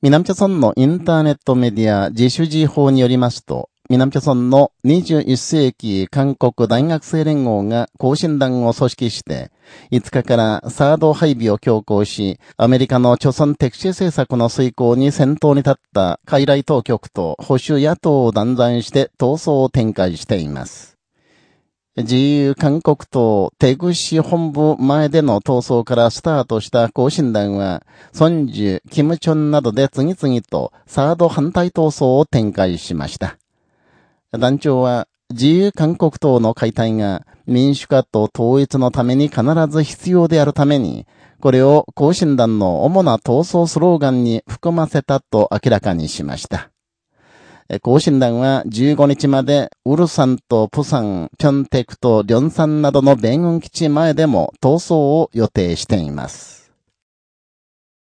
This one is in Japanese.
南朝村のインターネットメディア自主事法によりますと、南朝村の21世紀韓国大学生連合が更新団を組織して、5日からサード配備を強行し、アメリカの朝鮮敵視政策の遂行に先頭に立った海来当局と保守野党を断罪して闘争を展開しています。自由韓国党テグ市本部前での闘争からスタートした行進団は、ソンジュ、キムチョンなどで次々とサード反対闘争を展開しました。団長は、自由韓国党の解体が民主化と統一のために必ず必要であるために、これを行進団の主な闘争スローガンに含ませたと明らかにしました。更新団は15日まで、ウルサンとプサン、ピョンテクとリョンサンなどの米軍基地前でも逃走を予定しています。